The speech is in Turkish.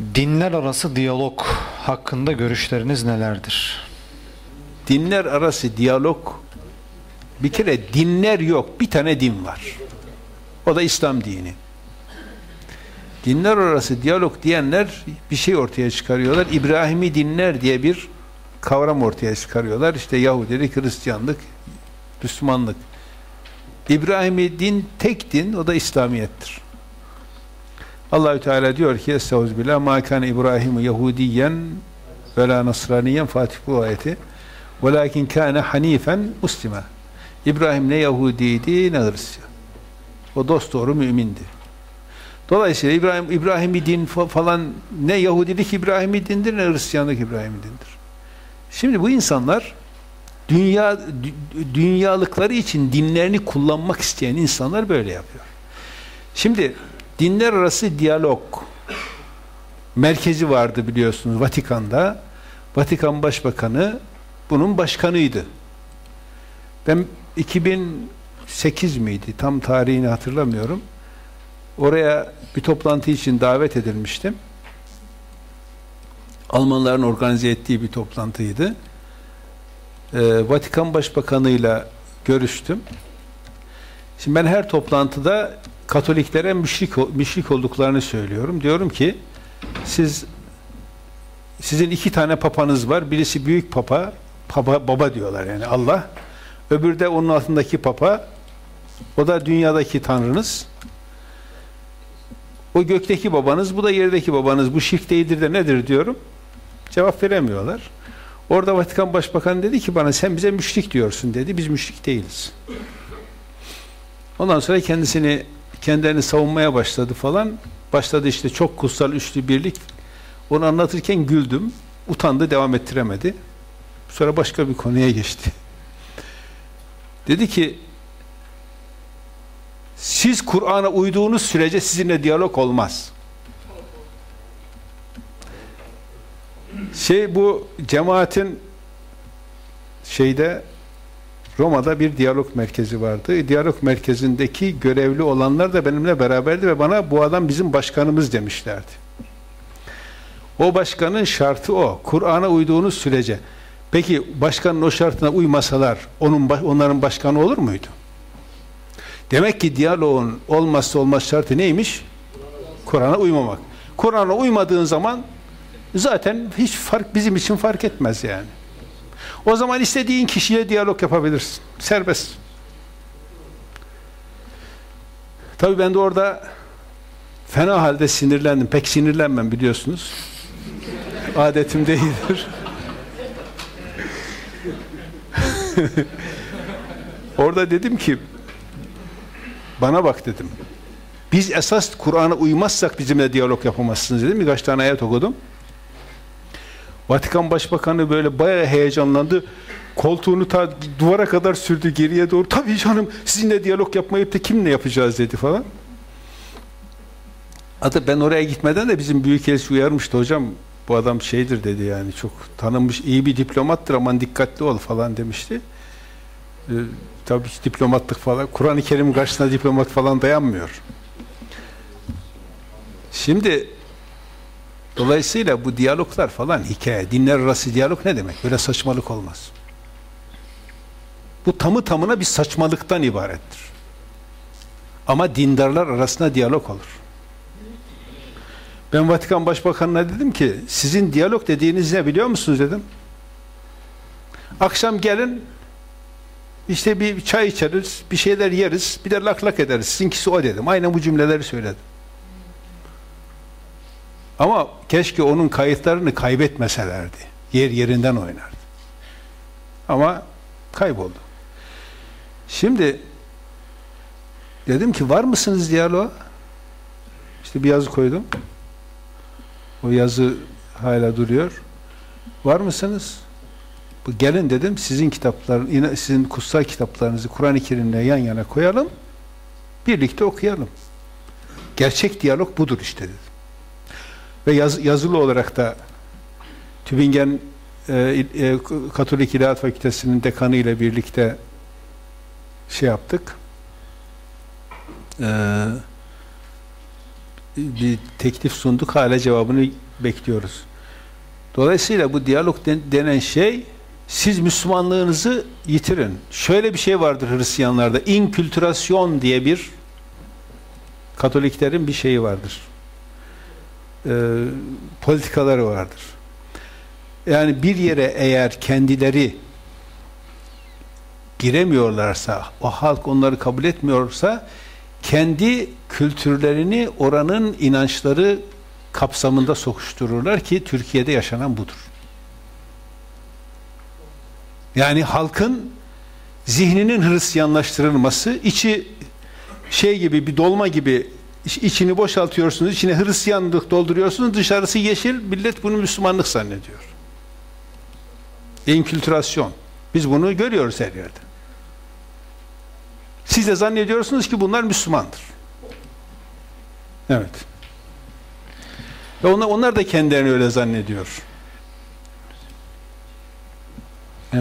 Dinler arası diyalog hakkında görüşleriniz nelerdir? Dinler arası diyalog bir kere dinler yok. Bir tane din var. O da İslam dini. Dinler arası diyalog diyenler bir şey ortaya çıkarıyorlar. İbrahimi dinler diye bir kavram ortaya çıkarıyorlar. İşte Yahudilik, Hristiyanlık, Müslümanlık. İbrahimi din tek din, o da İslamiyettir. Allahü Teala diyor ki Estağfirullah ma kana İbrahim Yahudiyen ve la Nasraniyen Fatih bu ayeti. Velakin kana hanifen muslima. İbrahim ne Yahudiydi ne Hristiyan. O dost doğru mümindi. Dolayısıyla İbrahim İbrahimi din falan ne Yahudilik İbrahimi dindir ne Hristiyanlık İbrahimi dindir. Şimdi bu insanlar dünya dünyalıkları için dinlerini kullanmak isteyen insanlar böyle yapıyor. Şimdi dinler arası diyalog merkezi vardı biliyorsunuz Vatikan'da. Vatikan Başbakanı bunun başkanıydı. Ben 2008 miydi? Tam tarihini hatırlamıyorum. Oraya bir toplantı için davet edilmiştim. Almanların organize ettiği bir toplantıydı. Ee, Vatikan Başbakanı'yla görüştüm. Şimdi ben her toplantıda Katoliklere müşrik, müşrik olduklarını söylüyorum. Diyorum ki siz sizin iki tane papanız var. Birisi büyük papa, papa baba diyorlar yani Allah. Öbürü de onun altındaki papa. O da dünyadaki tanrınız. O gökteki babanız, bu da yerdeki babanız. Bu şirk değildir de nedir diyorum. Cevap veremiyorlar. Orada Vatikan Başbakanı dedi ki bana sen bize müşrik diyorsun dedi. Biz müşrik değiliz. Ondan sonra kendisini kendilerini savunmaya başladı falan. Başladı işte çok kutsal üçlü birlik. Onu anlatırken güldüm. Utandı, devam ettiremedi. Sonra başka bir konuya geçti. Dedi ki siz Kur'an'a uyduğunuz sürece sizinle diyalog olmaz. Şey bu cemaatin şeyde Roma'da bir diyalog merkezi vardı. Diyalog merkezindeki görevli olanlar da benimle beraberdi ve bana bu adam bizim başkanımız demişlerdi. O başkanın şartı o. Kur'an'a uyduğunuz sürece. Peki başkanın o şartına uymasalar onun onların başkanı olur muydu? Demek ki diyaloğun olmazsa olmaz şartı neymiş? Kur'an'a uymamak. Kur'an'a uymadığın zaman zaten hiç fark bizim için fark etmez yani. O zaman istediğin kişiye diyalog yapabilirsin. Serbest. Tabii ben de orada fena halde sinirlendim. Pek sinirlenmem biliyorsunuz. Adetim değildir. orada dedim ki bana bak dedim. Biz esas Kur'an'a uymazsak bizimle diyalog yapamazsınız dedim. Birkaç tane ayet okudum. Vatikan Başbakanı böyle bayağı heyecanlandı. Koltuğunu ta duvara kadar sürdü geriye doğru. Tabii canım sizinle diyalog yapmayıp da kimle yapacağız dedi falan. Hatta ben oraya gitmeden de bizim büyükelçi uyarmıştı hocam bu adam şeydir dedi yani çok tanınmış iyi bir diplomattır aman dikkatli ol falan demişti. Ee, tabii ki diplomatlık falan Kur'an-ı Kerim karşısında diplomat falan dayanmıyor. Şimdi Dolayısıyla bu diyaloglar falan hikaye, dinler arası diyalog ne demek? Böyle saçmalık olmaz. Bu tamı tamına bir saçmalıktan ibarettir. Ama dindarlar arasında diyalog olur. Ben Vatikan Başbakanı'na dedim ki sizin diyalog dediğiniz ne biliyor musunuz dedim. Akşam gelin işte bir çay içeriz, bir şeyler yeriz, bir de lak lak ederiz. Sizinkisi o dedim. Aynen bu cümleleri söyledim. Ama keşke onun kayıtlarını kaybetmeselerdi. Yer yerinden oynardı. Ama kayboldu. Şimdi dedim ki var mısınız diyaloğa? İşte bir yazı koydum. O yazı hala duruyor. Var mısınız? Gelin dedim sizin kitapların sizin kutsal kitaplarınızı Kur'an-ı Kerim'le yan yana koyalım. Birlikte okuyalım. Gerçek diyalog budur işte dedim ve yaz, yazılı olarak da Tübingen e, e, Katolik İlahiyat Fakültesi'nin dekanı ile birlikte şey yaptık. E, bir teklif sunduk. Hala cevabını bekliyoruz. Dolayısıyla bu diyalog den- denen şey siz Müslümanlığınızı yitirin. Şöyle bir şey vardır Hristiyanlarda. İnkültürasyon diye bir Katoliklerin bir şeyi vardır. Ee, politikaları vardır. Yani bir yere eğer kendileri giremiyorlarsa, o halk onları kabul etmiyorsa kendi kültürlerini oranın inançları kapsamında sokuştururlar ki Türkiye'de yaşanan budur. Yani halkın zihninin Hristiyanlaştırılması, içi şey gibi bir dolma gibi içini boşaltıyorsunuz, içine Hristiyanlık dolduruyorsunuz, dışarısı yeşil, millet bunu Müslümanlık zannediyor. Enkültürasyon. Biz bunu görüyoruz her yerde. Siz de zannediyorsunuz ki bunlar Müslümandır. Evet. Ve onlar, onlar da kendilerini öyle zannediyor.